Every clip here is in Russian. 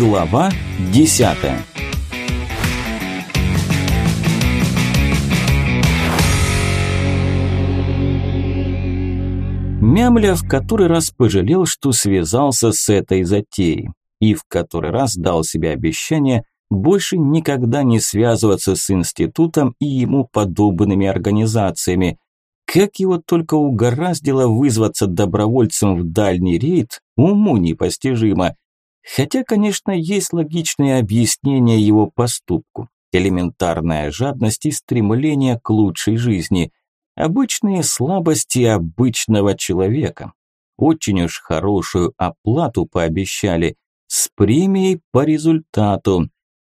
Глава 10 Мямля в который раз пожалел, что связался с этой затеей, и в который раз дал себе обещание больше никогда не связываться с институтом и ему подобными организациями. Как его только угораздило вызваться добровольцем в дальний рейд, уму непостижимо. Хотя, конечно, есть логичное объяснение его поступку. Элементарная жадность и стремление к лучшей жизни. Обычные слабости обычного человека. Очень уж хорошую оплату пообещали. С премией по результату.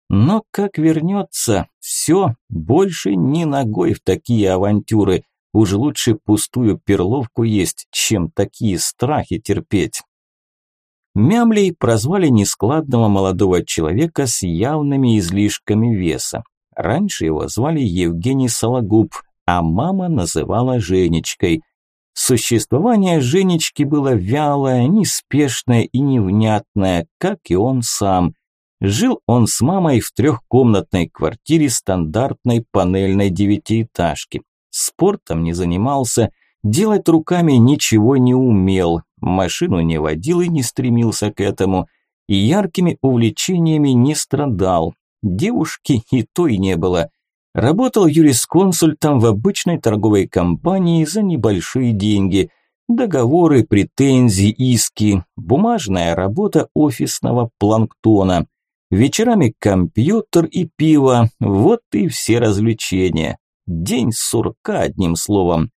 Но как вернется, все, больше ни ногой в такие авантюры. Уж лучше пустую перловку есть, чем такие страхи терпеть. Мямлей прозвали нескладного молодого человека с явными излишками веса. Раньше его звали Евгений Сологуб, а мама называла Женечкой. Существование Женечки было вялое, неспешное и невнятное, как и он сам. Жил он с мамой в трехкомнатной квартире стандартной панельной девятиэтажки. Спортом не занимался, делать руками ничего не умел, машину не водил и не стремился к этому, и яркими увлечениями не страдал. Девушки и той не было. Работал юрисконсультом в обычной торговой компании за небольшие деньги. Договоры, претензии, иски, бумажная работа офисного планктона. Вечерами компьютер и пиво, вот и все развлечения. День сурка, одним словом.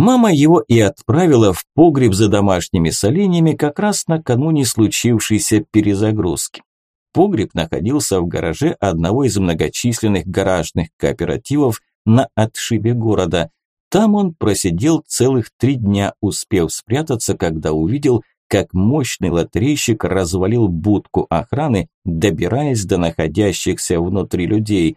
Мама его и отправила в погреб за домашними соленьями как раз накануне случившейся перезагрузки. Погреб находился в гараже одного из многочисленных гаражных кооперативов на отшибе города. Там он просидел целых три дня, успев спрятаться, когда увидел, как мощный лотерейщик развалил будку охраны, добираясь до находящихся внутри людей.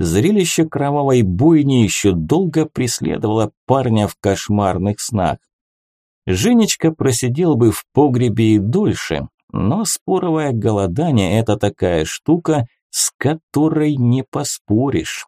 Зрелище кровавой буйни еще долго преследовало парня в кошмарных снах. Женечка просидел бы в погребе и дольше, но споровое голодание – это такая штука, с которой не поспоришь.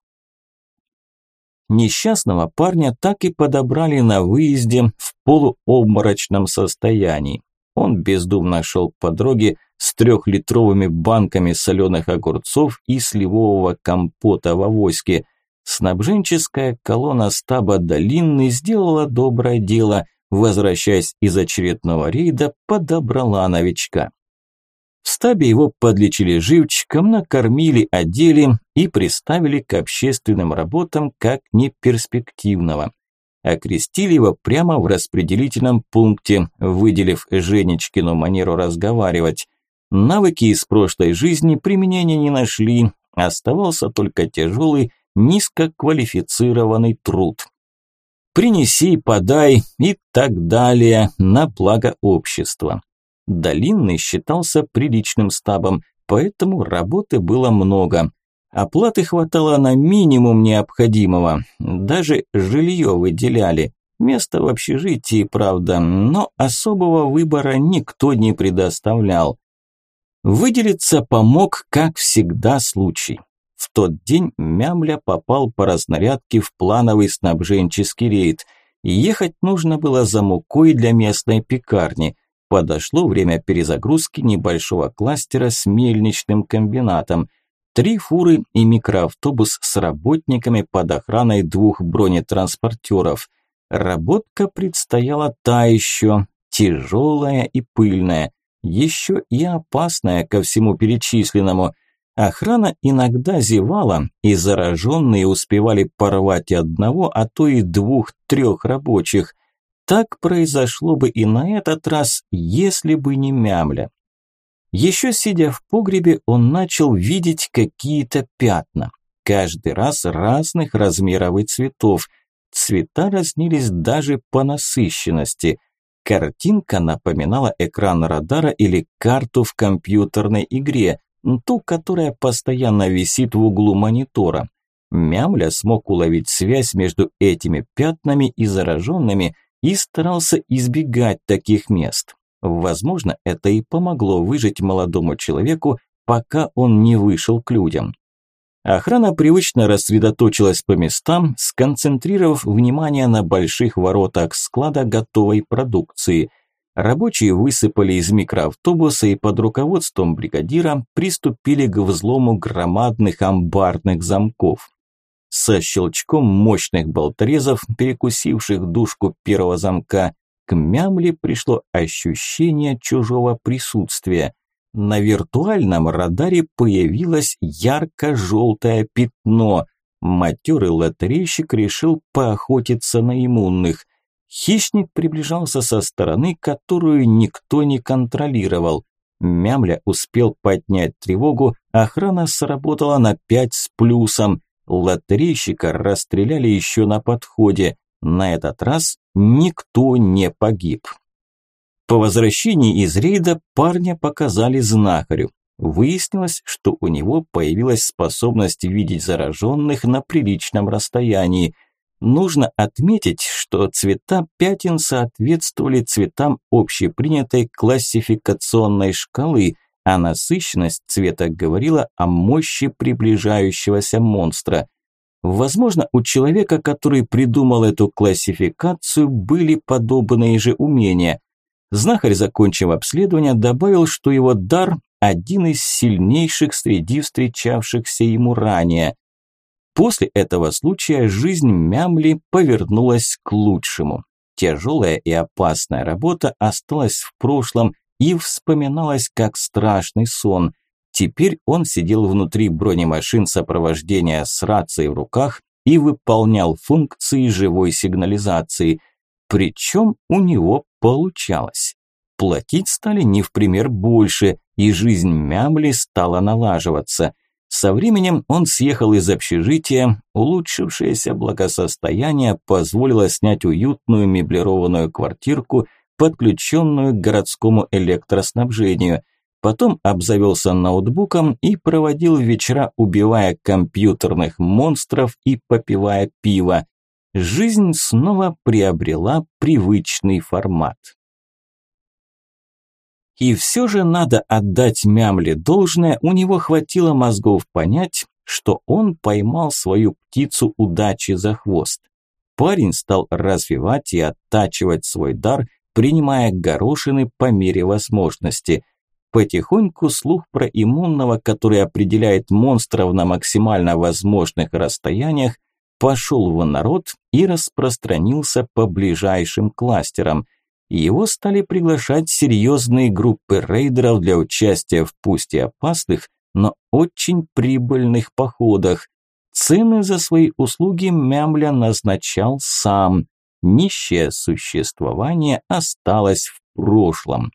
Несчастного парня так и подобрали на выезде в полуобморочном состоянии. Он бездумно шел по дороге с трехлитровыми банками соленых огурцов и сливового компота в авоське. Снабженческая колонна стаба Долинный сделала доброе дело, возвращаясь из очередного рейда, подобрала новичка. В стабе его подлечили живчиком, накормили, одели и приставили к общественным работам как неперспективного окрестили его прямо в распределительном пункте, выделив Женечкину манеру разговаривать. Навыки из прошлой жизни применения не нашли, оставался только тяжелый, низкоквалифицированный труд. «Принеси, подай» и так далее на благо общества. Долинный считался приличным стабом, поэтому работы было много. Оплаты хватало на минимум необходимого. Даже жилье выделяли. Место в общежитии, правда, но особого выбора никто не предоставлял. Выделиться помог, как всегда, случай. В тот день Мямля попал по разнарядке в плановый снабженческий рейд. Ехать нужно было за мукой для местной пекарни. Подошло время перезагрузки небольшого кластера с мельничным комбинатом – Три фуры и микроавтобус с работниками под охраной двух бронетранспортеров. Работка предстояла та еще, тяжелая и пыльная, еще и опасная ко всему перечисленному. Охрана иногда зевала, и зараженные успевали порвать одного, а то и двух-трех рабочих. Так произошло бы и на этот раз, если бы не мямля. Еще сидя в погребе, он начал видеть какие-то пятна. Каждый раз разных размеров и цветов. Цвета разнились даже по насыщенности. Картинка напоминала экран радара или карту в компьютерной игре, ту, которая постоянно висит в углу монитора. Мямля смог уловить связь между этими пятнами и зараженными и старался избегать таких мест. Возможно, это и помогло выжить молодому человеку, пока он не вышел к людям. Охрана привычно рассредоточилась по местам, сконцентрировав внимание на больших воротах склада готовой продукции. Рабочие высыпали из микроавтобуса и под руководством бригадира приступили к взлому громадных амбарных замков. Со щелчком мощных болторезов, перекусивших дужку первого замка, мямле пришло ощущение чужого присутствия. На виртуальном радаре появилось ярко-желтое пятно. Матерый лотерейщик решил поохотиться на иммунных. Хищник приближался со стороны, которую никто не контролировал. Мямля успел поднять тревогу, охрана сработала на пять с плюсом. Лотерейщика расстреляли еще на подходе. На этот раз никто не погиб. По возвращении из рейда парня показали знахарю. Выяснилось, что у него появилась способность видеть зараженных на приличном расстоянии. Нужно отметить, что цвета пятен соответствовали цветам общепринятой классификационной шкалы, а насыщенность цвета говорила о мощи приближающегося монстра. Возможно, у человека, который придумал эту классификацию, были подобные же умения – Знахарь, закончив обследование, добавил, что его дар – один из сильнейших среди встречавшихся ему ранее. После этого случая жизнь Мямли повернулась к лучшему. Тяжелая и опасная работа осталась в прошлом и вспоминалась как страшный сон. Теперь он сидел внутри бронемашин сопровождения с рацией в руках и выполнял функции живой сигнализации – причем у него получалось. Платить стали не в пример больше, и жизнь Мямли стала налаживаться. Со временем он съехал из общежития, улучшившееся благосостояние позволило снять уютную меблированную квартирку, подключенную к городскому электроснабжению. Потом обзавелся ноутбуком и проводил вечера, убивая компьютерных монстров и попивая пиво жизнь снова приобрела привычный формат. И все же надо отдать Мямле должное, у него хватило мозгов понять, что он поймал свою птицу удачи за хвост. Парень стал развивать и оттачивать свой дар, принимая горошины по мере возможности. Потихоньку слух про иммунного, который определяет монстров на максимально возможных расстояниях, пошел в народ и распространился по ближайшим кластерам. Его стали приглашать серьезные группы рейдеров для участия в пусть и опасных, но очень прибыльных походах. Цены за свои услуги Мямля назначал сам. Нищее существование осталось в прошлом.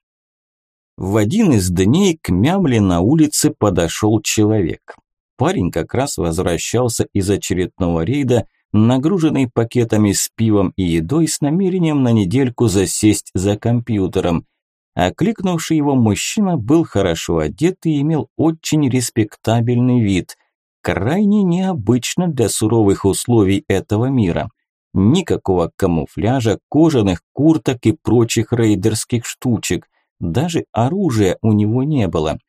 В один из дней к Мямле на улице подошел человек. Парень как раз возвращался из очередного рейда, нагруженный пакетами с пивом и едой с намерением на недельку засесть за компьютером. Окликнувший его мужчина был хорошо одет и имел очень респектабельный вид. Крайне необычно для суровых условий этого мира. Никакого камуфляжа, кожаных курток и прочих рейдерских штучек. Даже оружия у него не было.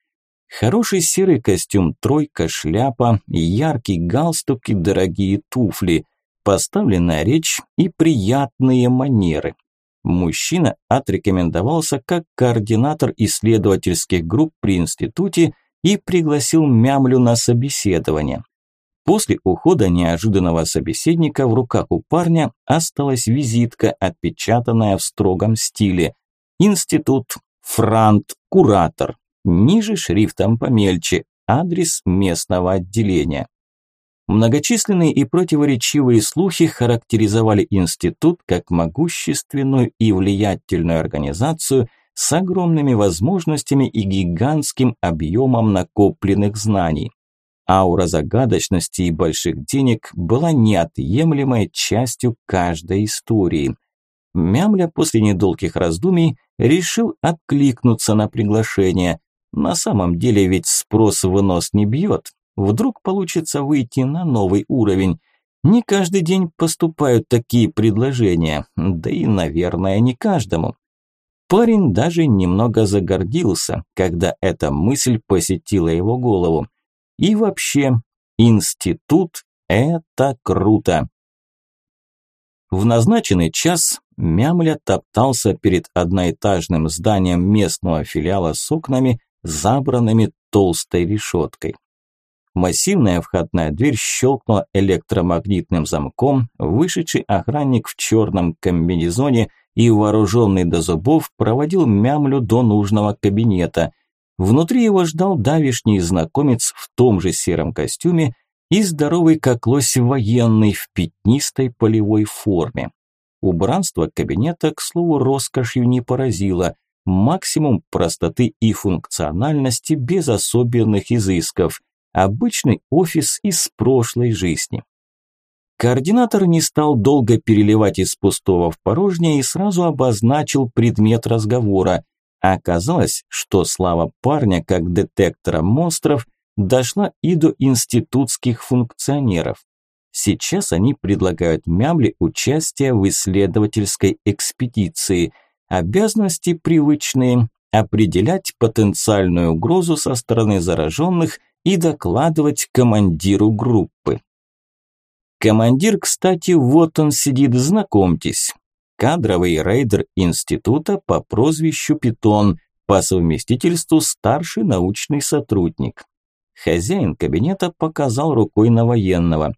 Хороший серый костюм, тройка, шляпа, яркий галстук и дорогие туфли, поставленная речь и приятные манеры. Мужчина отрекомендовался как координатор исследовательских групп при институте и пригласил Мямлю на собеседование. После ухода неожиданного собеседника в руках у парня осталась визитка, отпечатанная в строгом стиле. Институт, франт, куратор. Ниже шрифтом помельче адрес местного отделения. Многочисленные и противоречивые слухи характеризовали институт как могущественную и влиятельную организацию с огромными возможностями и гигантским объемом накопленных знаний. Аура загадочности и больших денег была неотъемлемой частью каждой истории. Мямля после недолгих раздумий решил откликнуться на приглашение, на самом деле ведь спрос в нос не бьет. Вдруг получится выйти на новый уровень. Не каждый день поступают такие предложения, да и, наверное, не каждому. Парень даже немного загордился, когда эта мысль посетила его голову. И вообще, институт – это круто. В назначенный час Мямля топтался перед одноэтажным зданием местного филиала с окнами, забранными толстой решеткой. Массивная входная дверь щелкнула электромагнитным замком, вышедший охранник в черном комбинезоне и вооруженный до зубов проводил Мямлю до нужного кабинета. Внутри его ждал давишний знакомец в том же сером костюме и здоровый как лось военный в пятнистой полевой форме. Убранство кабинета, к слову, роскошью не поразило. Максимум простоты и функциональности без особенных изысков. Обычный офис из прошлой жизни. Координатор не стал долго переливать из пустого в порожнее и сразу обозначил предмет разговора. Оказалось, что слава парня как детектора монстров дошла и до институтских функционеров. Сейчас они предлагают Мямле участие в исследовательской экспедиции. Обязанности привычные – определять потенциальную угрозу со стороны зараженных и докладывать командиру группы. Командир, кстати, вот он сидит, знакомьтесь. Кадровый рейдер института по прозвищу Питон, по совместительству старший научный сотрудник. Хозяин кабинета показал рукой на военного.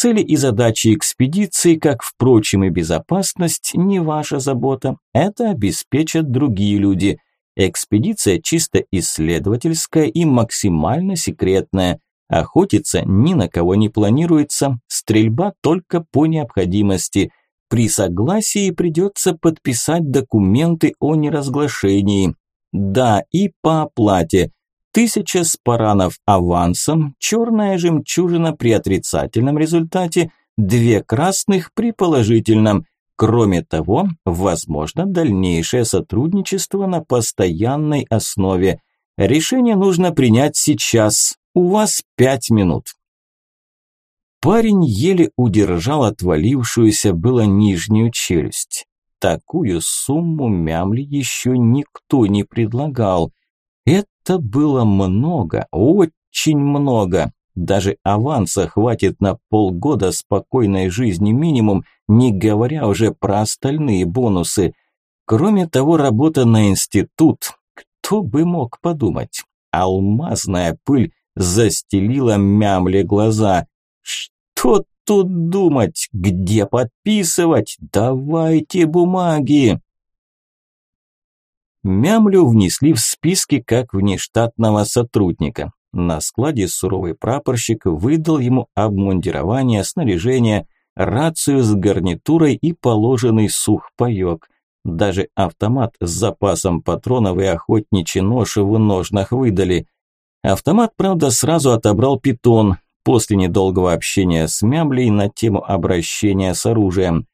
Цели и задачи экспедиции, как, впрочем, и безопасность, не ваша забота. Это обеспечат другие люди. Экспедиция чисто исследовательская и максимально секретная. Охотиться ни на кого не планируется, стрельба только по необходимости. При согласии придется подписать документы о неразглашении. Да, и по оплате. Тысяча спаранов авансом, черная жемчужина при отрицательном результате, две красных при положительном. Кроме того, возможно дальнейшее сотрудничество на постоянной основе. Решение нужно принять сейчас. У вас пять минут. Парень еле удержал отвалившуюся было нижнюю челюсть. Такую сумму мямли еще никто не предлагал. Это было много, очень много. Даже аванса хватит на полгода спокойной жизни минимум, не говоря уже про остальные бонусы. Кроме того, работа на институт. Кто бы мог подумать? Алмазная пыль застелила мямле глаза. Что тут думать? Где подписывать? Давайте бумаги. Мямлю внесли в списки как внештатного сотрудника. На складе суровый прапорщик выдал ему обмундирование, снаряжение, рацию с гарнитурой и положенный сухпайок. Даже автомат с запасом патронов и охотничий нож в ножнах выдали. Автомат, правда, сразу отобрал питон после недолгого общения с Мямлей на тему обращения с оружием.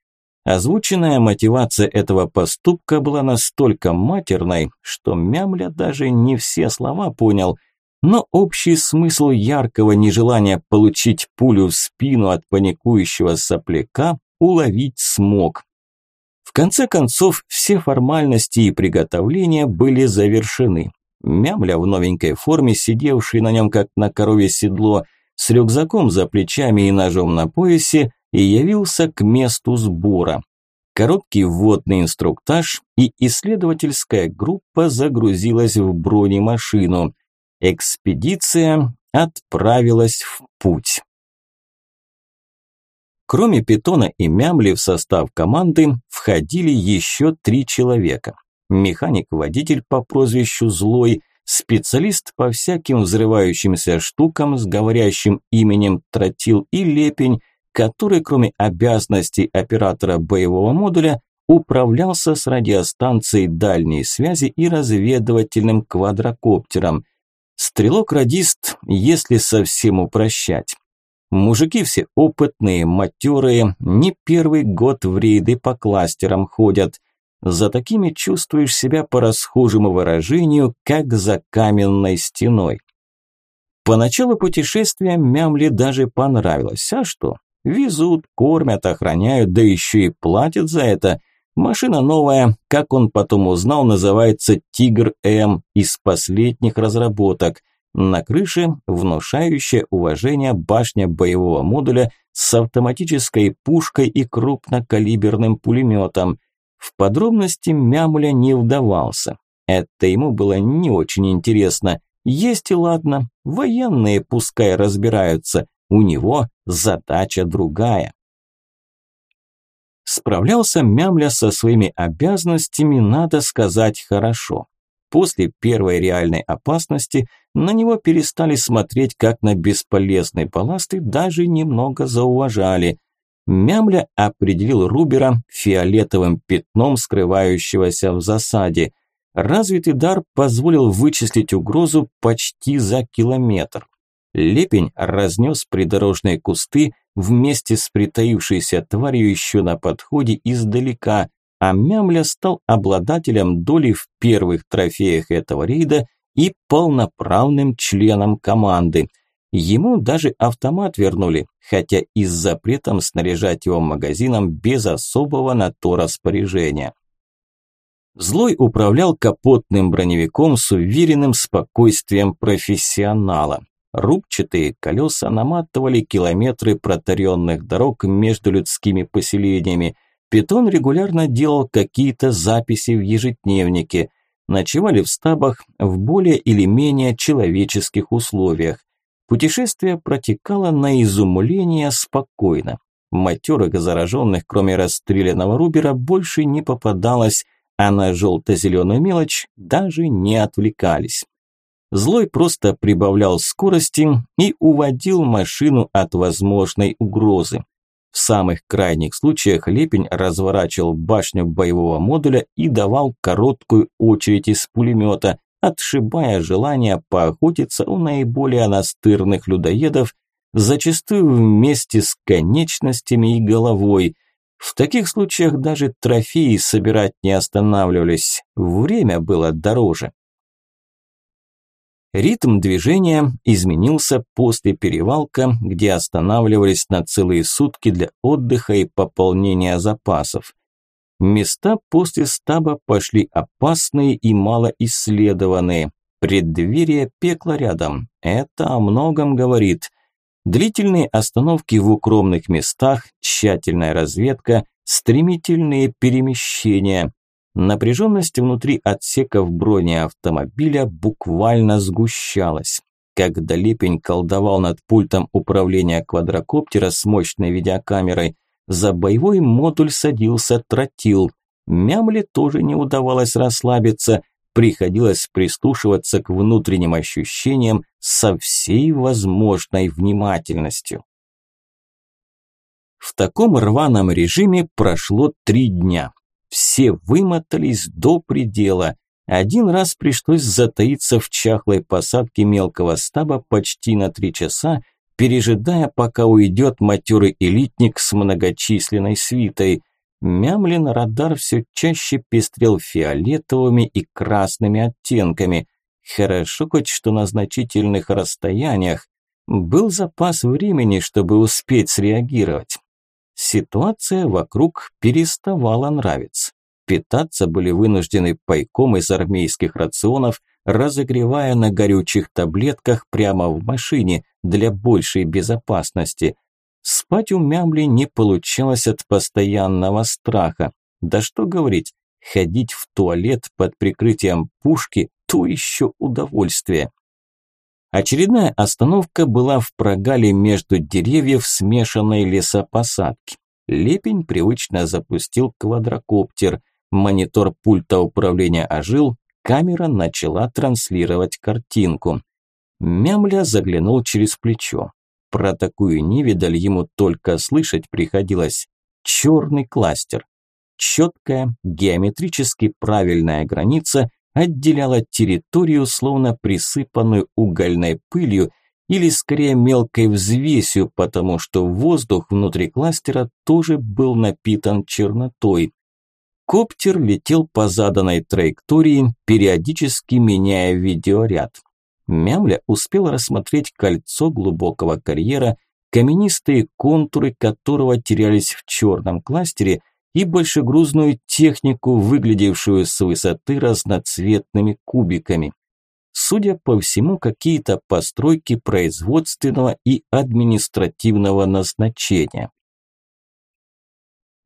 Озвученная мотивация этого поступка была настолько матерной, что Мямля даже не все слова понял, но общий смысл яркого нежелания получить пулю в спину от паникующего сопляка уловить смог. В конце концов, все формальности и приготовления были завершены. Мямля в новенькой форме, сидевший на нем как на корове седло, с рюкзаком за плечами и ножом на поясе, и явился к месту сбора. Короткий вводный инструктаж, и исследовательская группа загрузилась в бронемашину. Экспедиция отправилась в путь. Кроме Питона и Мямли в состав команды входили еще три человека. Механик-водитель по прозвищу Злой, специалист по всяким взрывающимся штукам с говорящим именем Тротил и Лепень, который, кроме обязанностей оператора боевого модуля, управлялся с радиостанцией дальней связи и разведывательным квадрокоптером. Стрелок-радист, если совсем упрощать. Мужики все опытные, матерые, не первый год в рейды по кластерам ходят. За такими чувствуешь себя по расхожему выражению, как за каменной стеной. Поначалу путешествия Мямли даже понравилось, а что? Везут, кормят, охраняют, да еще и платят за это. Машина новая, как он потом узнал, называется «Тигр-М» из последних разработок. На крыше внушающая уважение башня боевого модуля с автоматической пушкой и крупнокалиберным пулеметом. В подробности Мямуля не вдавался. Это ему было не очень интересно. Есть и ладно, военные пускай разбираются, у него задача другая. Справлялся Мямля со своими обязанностями, надо сказать, хорошо. После первой реальной опасности на него перестали смотреть как на бесполезный балласт и даже немного зауважали. Мямля определил Рубера фиолетовым пятном, скрывающегося в засаде. Развитый дар позволил вычислить угрозу почти за километр. Лепень разнес придорожные кусты вместе с притаившейся тварью еще на подходе издалека, а Мямля стал обладателем доли в первых трофеях этого рейда и полноправным членом команды. Ему даже автомат вернули, хотя и с запретом снаряжать его магазином без особого на то распоряжения. Злой управлял капотным броневиком с уверенным спокойствием профессионала. Рубчатые колеса наматывали километры протаренных дорог между людскими поселениями. Питон регулярно делал какие-то записи в ежедневнике. Ночевали в стабах в более или менее человеческих условиях. Путешествие протекало на изумление спокойно. Матерых зараженных, кроме расстрелянного Рубера, больше не попадалось, а на желто-зеленую мелочь даже не отвлекались. Злой просто прибавлял скорости и уводил машину от возможной угрозы. В самых крайних случаях Лепень разворачивал башню боевого модуля и давал короткую очередь из пулемета, отшибая желание поохотиться у наиболее настырных людоедов, зачастую вместе с конечностями и головой. В таких случаях даже трофеи собирать не останавливались, время было дороже. Ритм движения изменился после перевалка, где останавливались на целые сутки для отдыха и пополнения запасов. Места после стаба пошли опасные и малоисследованные. Преддверие пекла рядом. Это о многом говорит. Длительные остановки в укромных местах, тщательная разведка, стремительные перемещения. Напряженность внутри отсеков бронеавтомобиля буквально сгущалась. Когда Лепень колдовал над пультом управления квадрокоптера с мощной видеокамерой, за боевой модуль садился тротил. Мямле тоже не удавалось расслабиться, приходилось прислушиваться к внутренним ощущениям со всей возможной внимательностью. В таком рваном режиме прошло три дня. Все вымотались до предела. Один раз пришлось затаиться в чахлой посадке мелкого стаба почти на три часа, пережидая, пока уйдет матерый элитник с многочисленной свитой. Мямлин радар все чаще пестрел фиолетовыми и красными оттенками. Хорошо хоть что на значительных расстояниях. Был запас времени, чтобы успеть среагировать. Ситуация вокруг переставала нравиться. Питаться были вынуждены пайком из армейских рационов, разогревая на горючих таблетках прямо в машине для большей безопасности. Спать у Мямли не получалось от постоянного страха. Да что говорить, ходить в туалет под прикрытием пушки – то еще удовольствие. Очередная остановка была в прогале между деревьев смешанной лесопосадки. Лепень привычно запустил квадрокоптер. Монитор пульта управления ожил, камера начала транслировать картинку. Мямля заглянул через плечо. Про такую невидаль ему только слышать приходилось. Черный кластер. Четкая, геометрически правильная граница отделяла территорию, словно присыпанную угольной пылью или скорее мелкой взвесью, потому что воздух внутри кластера тоже был напитан чернотой. Коптер летел по заданной траектории, периодически меняя видеоряд. Мямля успел рассмотреть кольцо глубокого карьера, каменистые контуры которого терялись в черном кластере и большегрузную технику, выглядевшую с высоты разноцветными кубиками. Судя по всему, какие-то постройки производственного и административного назначения.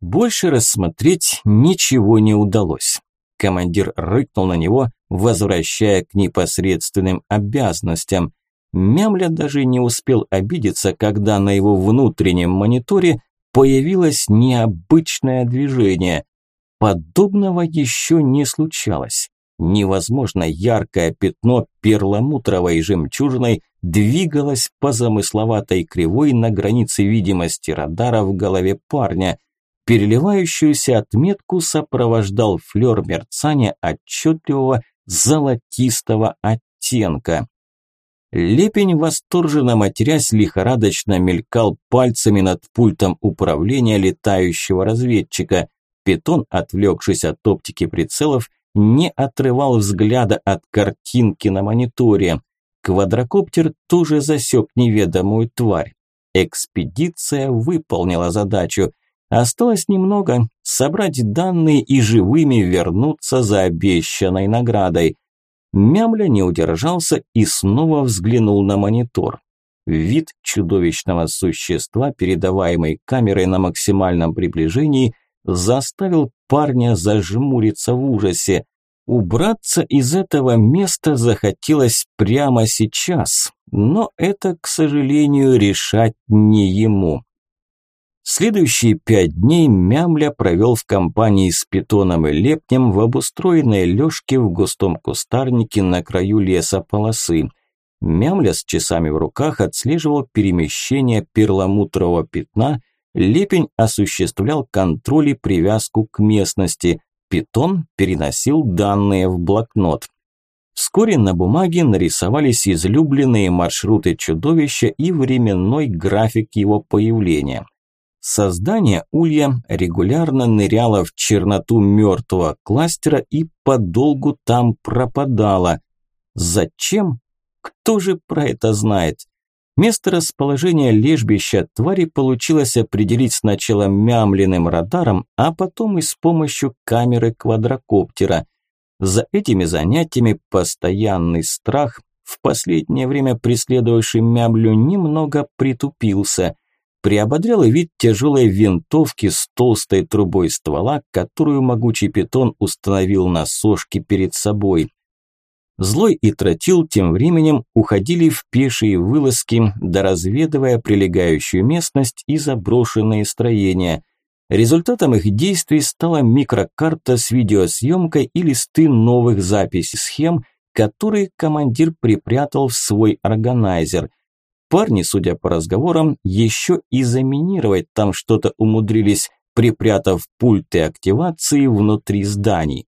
Больше рассмотреть ничего не удалось. Командир рыкнул на него, возвращая к непосредственным обязанностям. Мямля даже не успел обидеться, когда на его внутреннем мониторе появилось необычное движение. Подобного еще не случалось. Невозможно яркое пятно перламутровой жемчужиной двигалось по замысловатой кривой на границе видимости радара в голове парня. Переливающуюся отметку сопровождал флёр мерцания отчетливого золотистого оттенка. Лепень, восторженно матерясь, лихорадочно мелькал пальцами над пультом управления летающего разведчика. Питон, отвлекшись от оптики прицелов, не отрывал взгляда от картинки на мониторе. Квадрокоптер тоже засек неведомую тварь. Экспедиция выполнила задачу. Осталось немного – собрать данные и живыми вернуться за обещанной наградой. Мямля не удержался и снова взглянул на монитор. Вид чудовищного существа, передаваемый камерой на максимальном приближении, заставил парня зажмуриться в ужасе. Убраться из этого места захотелось прямо сейчас, но это, к сожалению, решать не ему. Следующие пять дней Мямля провел в компании с Питоном и Лепнем в обустроенной лёжке в густом кустарнике на краю леса полосы. Мямля с часами в руках отслеживал перемещение перламутрового пятна, Лепень осуществлял контроль и привязку к местности, Питон переносил данные в блокнот. Вскоре на бумаге нарисовались излюбленные маршруты чудовища и временной график его появления – Создание улья регулярно ныряло в черноту мертвого кластера и подолгу там пропадало. Зачем? Кто же про это знает? Место расположения лежбища твари получилось определить сначала мямленным радаром, а потом и с помощью камеры квадрокоптера. За этими занятиями постоянный страх, в последнее время преследовавший мямлю, немного притупился – Приободрял вид тяжелой винтовки с толстой трубой ствола, которую могучий питон установил на сошке перед собой. Злой и Тротил тем временем уходили в пешие вылазки, доразведывая прилегающую местность и заброшенные строения. Результатом их действий стала микрокарта с видеосъемкой и листы новых записей схем, которые командир припрятал в свой органайзер – Парни, судя по разговорам, еще и заминировать там что-то умудрились, припрятав пульты активации внутри зданий.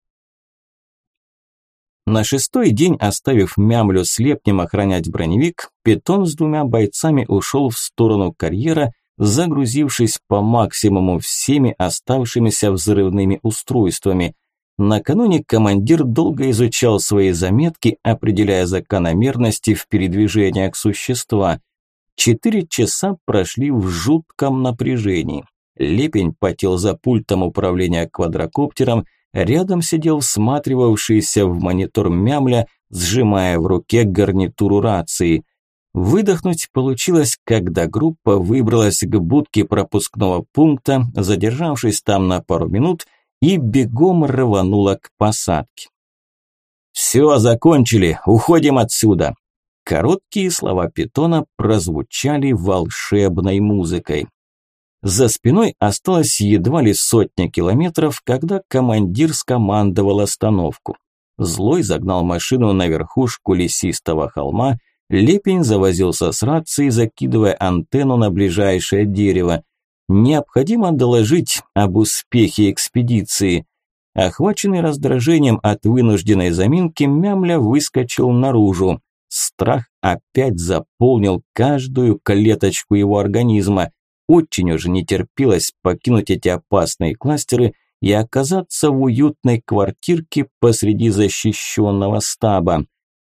На шестой день, оставив Мямлю с Лепнем охранять броневик, Питон с двумя бойцами ушел в сторону карьера, загрузившись по максимуму всеми оставшимися взрывными устройствами. Накануне командир долго изучал свои заметки, определяя закономерности в передвижениях существа – Четыре часа прошли в жутком напряжении. Лепень потел за пультом управления квадрокоптером, рядом сидел всматривавшийся в монитор мямля, сжимая в руке гарнитуру рации. Выдохнуть получилось, когда группа выбралась к будке пропускного пункта, задержавшись там на пару минут, и бегом рванула к посадке. «Все, закончили, уходим отсюда!» Короткие слова питона прозвучали волшебной музыкой. За спиной осталось едва ли сотня километров, когда командир скомандовал остановку. Злой загнал машину на верхушку лесистого холма, Лепень завозился с рацией, закидывая антенну на ближайшее дерево. Необходимо доложить об успехе экспедиции. Охваченный раздражением от вынужденной заминки, Мямля выскочил наружу. Страх опять заполнил каждую клеточку его организма. Очень уже не терпелось покинуть эти опасные кластеры и оказаться в уютной квартирке посреди защищенного стаба.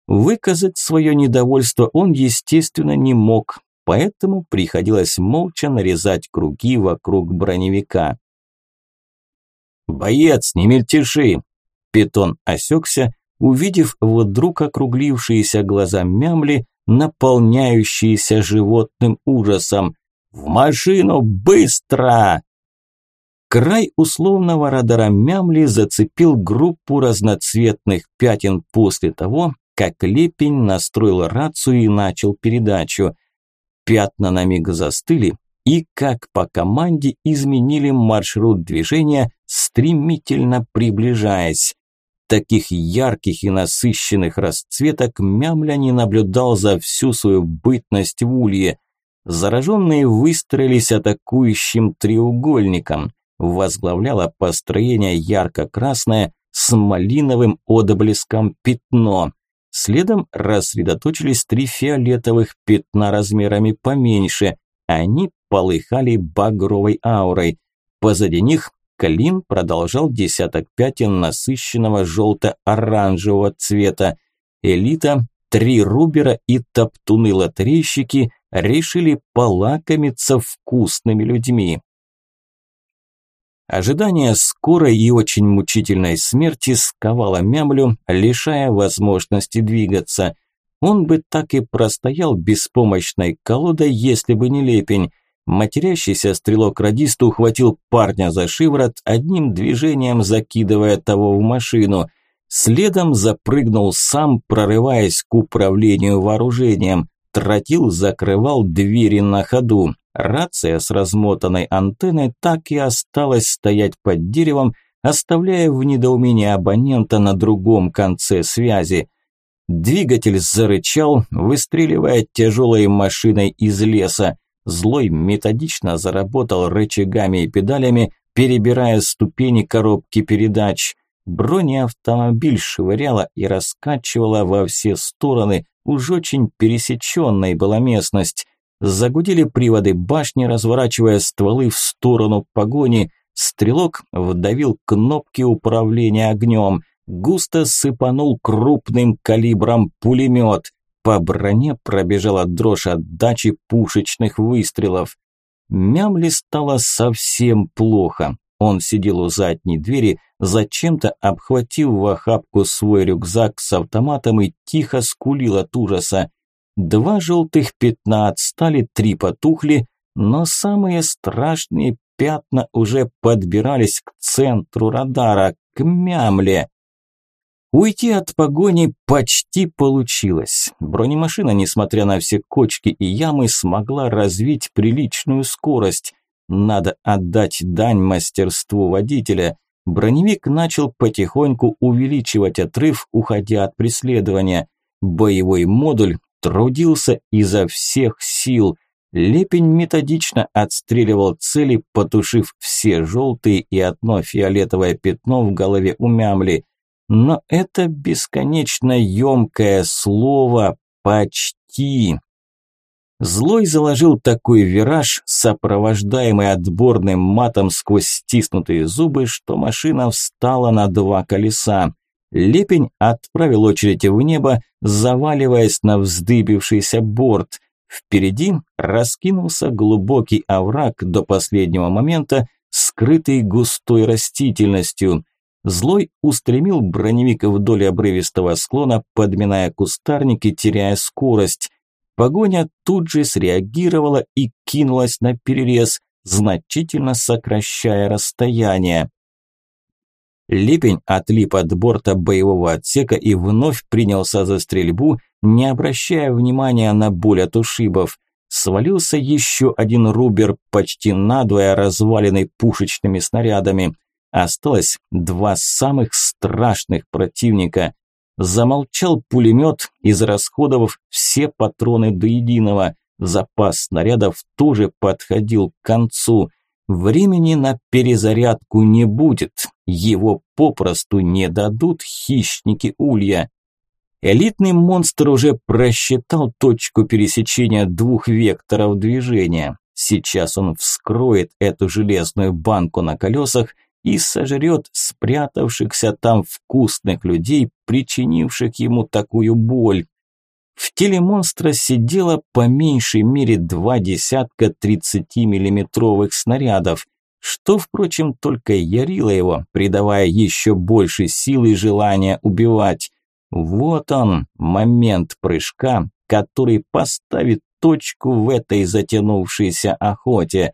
Выказать свое недовольство он, естественно, не мог, поэтому приходилось молча нарезать круги вокруг броневика. «Боец, не мельтеши!» Питон осекся, увидев вдруг округлившиеся глаза мямли, наполняющиеся животным ужасом. «В машину, быстро!» Край условного радара Мямли зацепил группу разноцветных пятен после того, как Лепень настроил рацию и начал передачу. Пятна на миг застыли и, как по команде, изменили маршрут движения, стремительно приближаясь. Таких ярких и насыщенных расцветок Мямля не наблюдал за всю свою бытность в улье. Зараженные выстроились атакующим треугольником возглавляло построение ярко-красное с малиновым отблеском пятно. Следом рассредоточились три фиолетовых пятна размерами поменьше. Они полыхали багровой аурой. Позади них Клин продолжал десяток пятен насыщенного желто-оранжевого цвета. Элита, три рубера и топтуны-лотерейщики решили полакомиться вкусными людьми. Ожидание скорой и очень мучительной смерти сковало Мямлю, лишая возможности двигаться. Он бы так и простоял беспомощной колодой, если бы не лепень. Матерящийся стрелок-радист ухватил парня за шиворот, одним движением закидывая того в машину. Следом запрыгнул сам, прорываясь к управлению вооружением. Тротил закрывал двери на ходу. Рация с размотанной антенной так и осталась стоять под деревом, оставляя в недоумении абонента на другом конце связи. Двигатель зарычал, выстреливая тяжелой машиной из леса. Злой методично заработал рычагами и педалями, перебирая ступени коробки передач. Бронеавтомобиль швыряла и раскачивала во все стороны, уж очень пересеченной была местность. Загудели приводы башни, разворачивая стволы в сторону погони. Стрелок вдавил кнопки управления огнем. Густо сыпанул крупным калибром пулемет. По броне пробежала дрожь отдачи пушечных выстрелов. Мямли стало совсем плохо. Он сидел у задней двери, зачем-то обхватив в охапку свой рюкзак с автоматом и тихо скулил от ужаса. Два желтых пятна отстали, три потухли, но самые страшные пятна уже подбирались к центру радара, к мямле. Уйти от погони почти получилось. Бронемашина, несмотря на все кочки и ямы, смогла развить приличную скорость. Надо отдать дань мастерству водителя. Броневик начал потихоньку увеличивать отрыв, уходя от преследования. Боевой модуль трудился изо всех сил. Лепень методично отстреливал цели, потушив все желтые и одно фиолетовое пятно в голове у мямли. Но это бесконечно емкое слово «почти». Злой заложил такой вираж, сопровождаемый отборным матом сквозь стиснутые зубы, что машина встала на два колеса. Лепень отправил очередь в небо, заваливаясь на вздыбившийся борт. Впереди раскинулся глубокий овраг до последнего момента, скрытый густой растительностью. Злой устремил броневик вдоль обрывистого склона, подминая кустарник и теряя скорость. Погоня тут же среагировала и кинулась на перерез, значительно сокращая расстояние. Липень отлип от борта боевого отсека и вновь принялся за стрельбу, не обращая внимания на боль от ушибов. Свалился еще один рубер, почти надвое разваленный пушечными снарядами. Осталось два самых страшных противника. Замолчал пулемет, израсходовав все патроны до единого. Запас снарядов тоже подходил к концу. Времени на перезарядку не будет, его попросту не дадут хищники улья. Элитный монстр уже просчитал точку пересечения двух векторов движения. Сейчас он вскроет эту железную банку на колесах и сожрет спрятавшихся там вкусных людей, причинивших ему такую боль. В теле монстра сидело по меньшей мере два десятка 30-миллиметровых снарядов. что, впрочем, только ярило его, придавая еще больше силы и желания убивать. Вот он, момент прыжка, который поставит точку в этой затянувшейся охоте.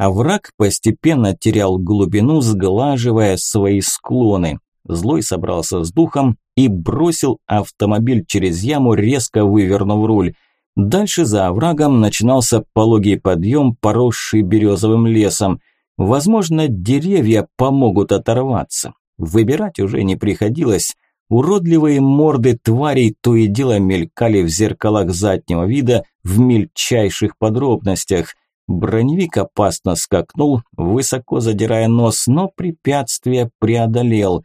А враг постепенно терял глубину, сглаживая свои склоны. Злой собрался с духом и бросил автомобиль через яму, резко вывернув руль. Дальше за оврагом начинался пологий подъем, поросший березовым лесом. Возможно, деревья помогут оторваться. Выбирать уже не приходилось. Уродливые морды тварей то и дело мелькали в зеркалах заднего вида в мельчайших подробностях. Броневик опасно скакнул, высоко задирая нос, но препятствие преодолел.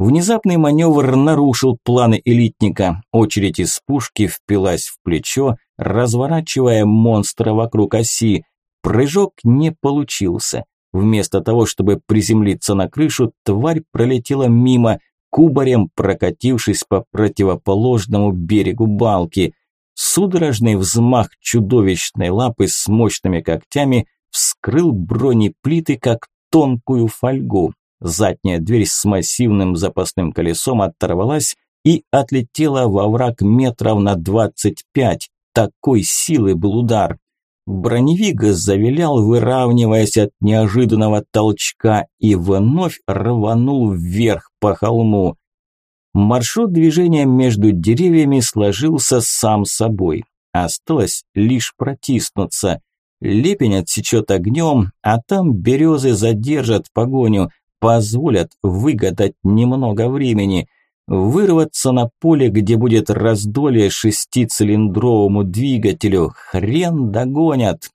Внезапный маневр нарушил планы элитника. Очередь из пушки впилась в плечо, разворачивая монстра вокруг оси. Прыжок не получился. Вместо того, чтобы приземлиться на крышу, тварь пролетела мимо, кубарем прокатившись по противоположному берегу балки. Судорожный взмах чудовищной лапы с мощными когтями вскрыл бронеплиты, как тонкую фольгу. Задняя дверь с массивным запасным колесом оторвалась и отлетела во враг метров на двадцать пять. Такой силы был удар. Броневик завилял, выравниваясь от неожиданного толчка и вновь рванул вверх по холму. Маршрут движения между деревьями сложился сам собой. Осталось лишь протиснуться. Лепень отсечет огнем, а там березы задержат погоню, позволят выгадать немного времени, вырваться на поле, где будет раздолье шестицилиндровому двигателю, хрен догонят.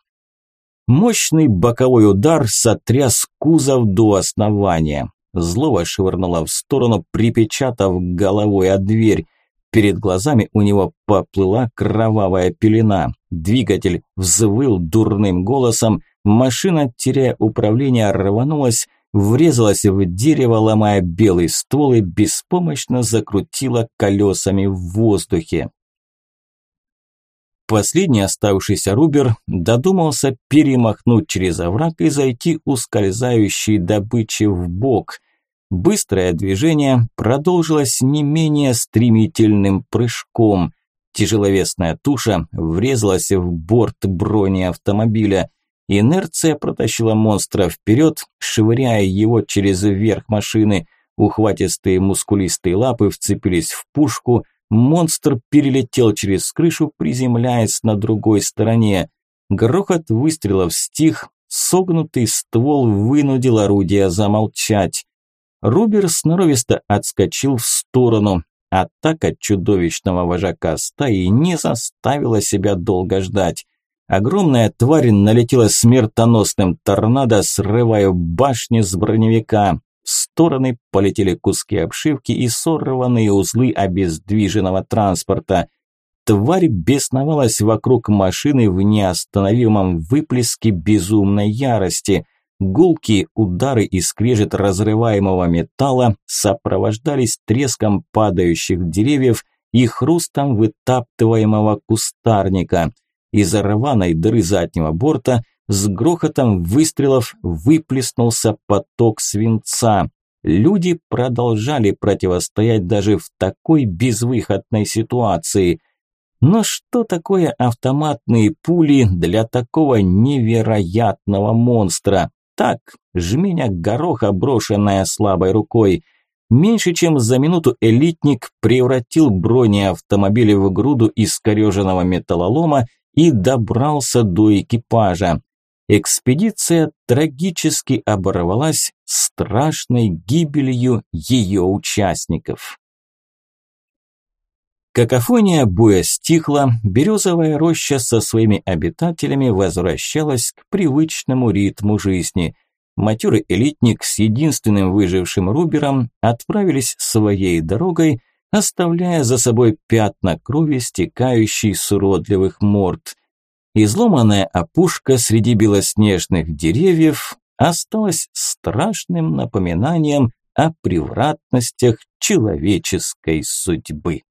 Мощный боковой удар сотряс кузов до основания. Злого швырнуло в сторону, припечатав головой о дверь. Перед глазами у него поплыла кровавая пелена. Двигатель взвыл дурным голосом, машина, теряя управление, рванулась, врезалась в дерево, ломая белый ствол и беспомощно закрутила колесами в воздухе. Последний оставшийся Рубер додумался перемахнуть через овраг и зайти ускользающей добычи в бок. Быстрое движение продолжилось не менее стремительным прыжком. Тяжеловесная туша врезалась в борт бронеавтомобиля. Инерция протащила монстра вперед, швыряя его через верх машины. Ухватистые мускулистые лапы вцепились в пушку. Монстр перелетел через крышу, приземляясь на другой стороне. Грохот выстрелов стих, согнутый ствол вынудил орудие замолчать. Рубер сноровисто отскочил в сторону. Атака чудовищного вожака стаи не заставила себя долго ждать. Огромная тварь налетела смертоносным торнадо, срывая башни с броневика. Стороны полетели куски обшивки и сорванные узлы обездвиженного транспорта. Тварь бесновалась вокруг машины в неостановимом выплеске безумной ярости. Гулкие удары и скрежет разрываемого металла сопровождались треском падающих деревьев и хрустом вытаптываемого кустарника – из рваной дыры заднего борта с грохотом выстрелов выплеснулся поток свинца. Люди продолжали противостоять даже в такой безвыходной ситуации. Но что такое автоматные пули для такого невероятного монстра? Так, жменя гороха, брошенная слабой рукой. Меньше чем за минуту элитник превратил бронеавтомобиль в груду искореженного металлолома и добрался до экипажа. Экспедиция трагически оборвалась страшной гибелью ее участников. Какофония боя стихла, березовая роща со своими обитателями возвращалась к привычному ритму жизни. Матерый элитник с единственным выжившим Рубером отправились своей дорогой оставляя за собой пятна крови, стекающей с уродливых морд. Изломанная опушка среди белоснежных деревьев осталась страшным напоминанием о превратностях человеческой судьбы.